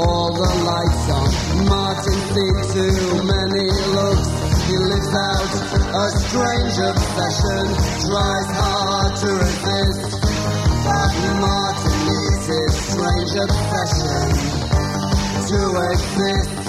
all the lights on. Martin sees too many looks. He lives out a strange obsession, tries hard to resist. But Martin needs his strange obsession to exist.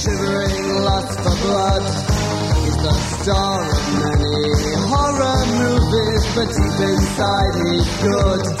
shivering lust for blood. He's the star of many horror movies, but deep inside he's good.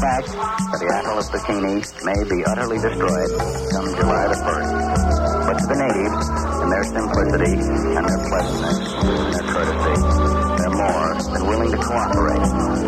Fact that the atoll of Bikini may be utterly destroyed come July the 1st. But to the natives, in their simplicity and their pleasantness and their courtesy, they're more than willing to cooperate,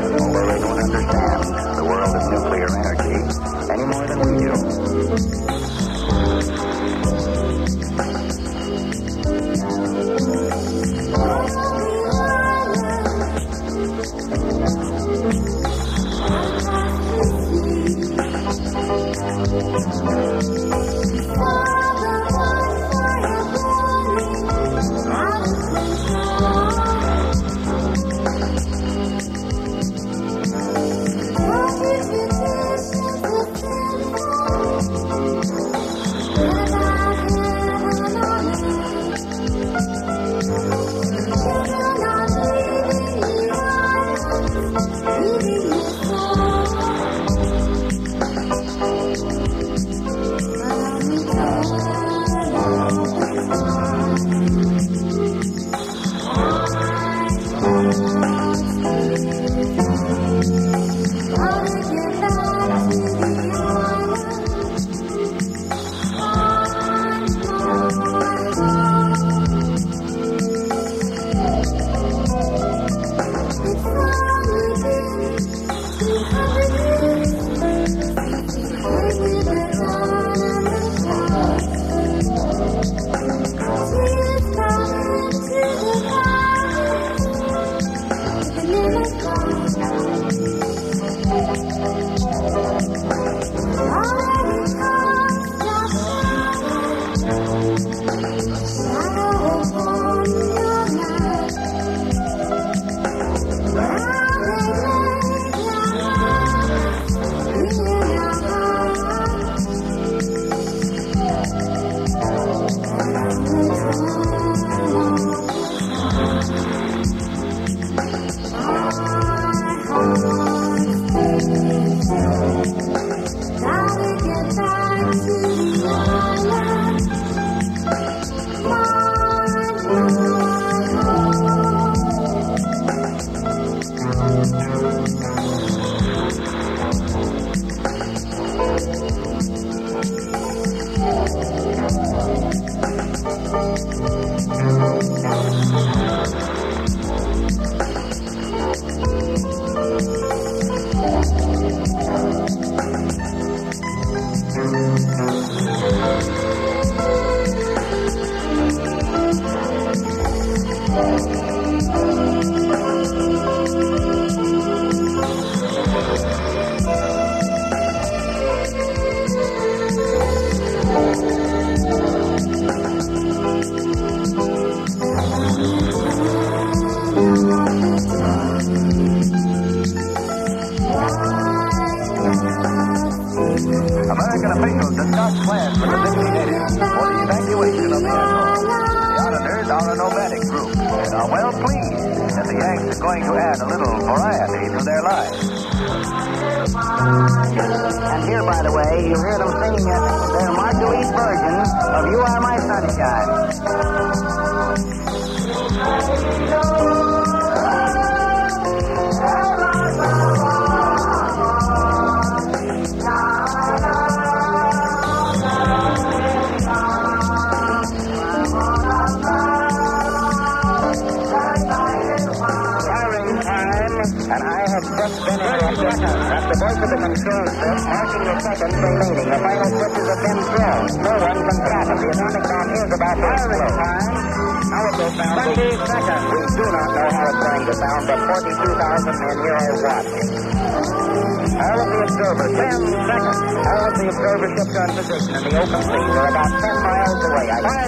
My control set marking the final switches have been thrown. No one can fathom the atomic bomb is about to explode. time. It 20 seconds. We do not know how it's going to sound, but 42,000 men here are watching. All of the observers, 10 seconds. All of the observer ships in position in the open sea. They're about 10 miles away. I.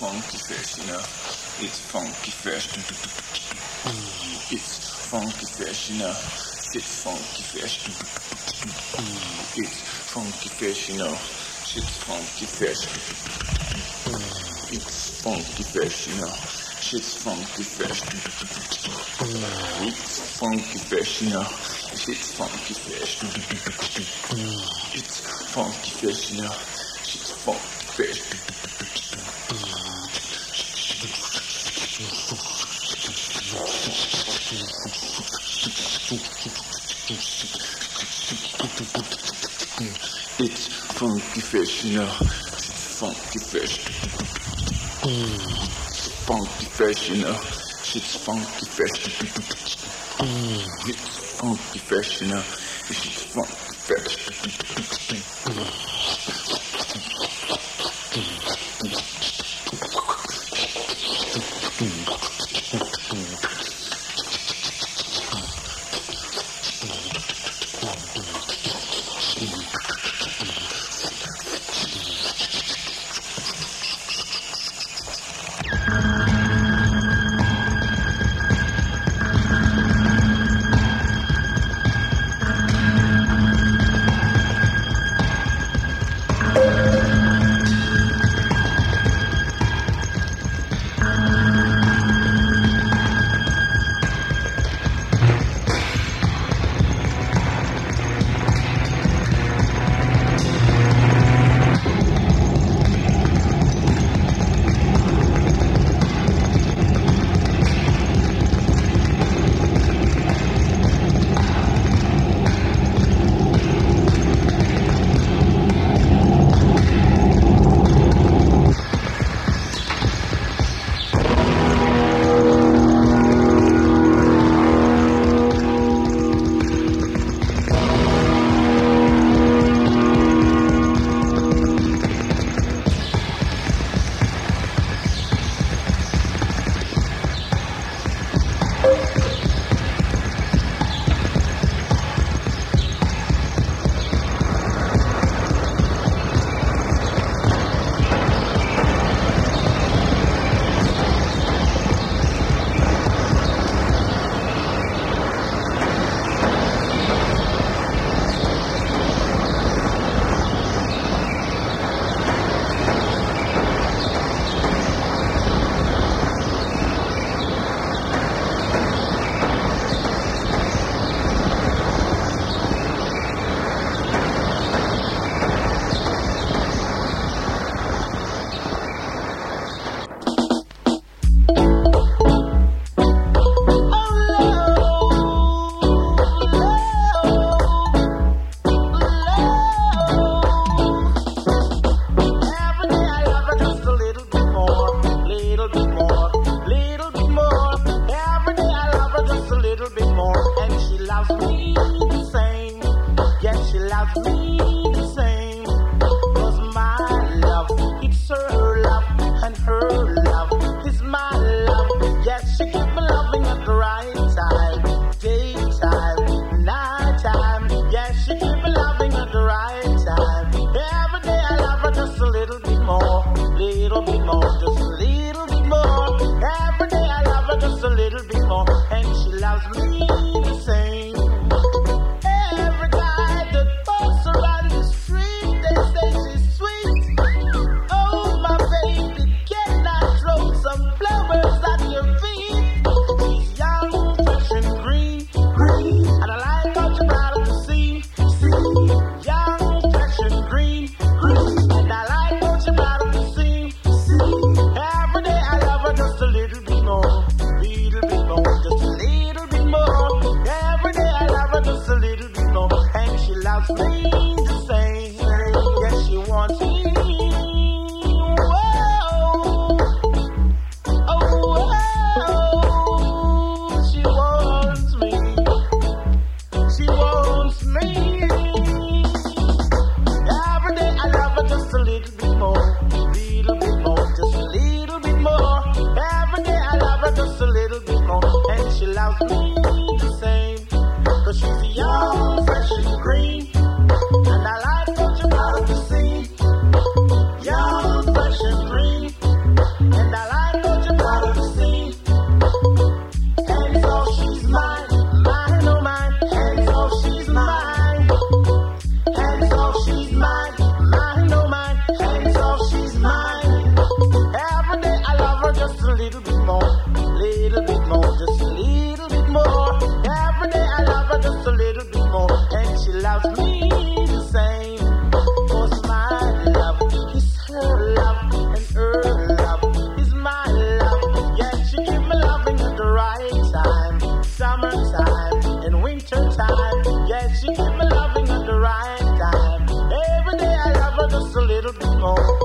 you know, It's funky fresh. It's funky fresh, you know. It's funky fresh. It's funky fresh, you know. shit's funky fresh. It's funky fresh, you know, shit's funky fresh. It's funky fresh, you know, it's funky fresh. It's funky fresh, you know, shit's funky fresh. It's funky fresh, you know. It's funky fresh. She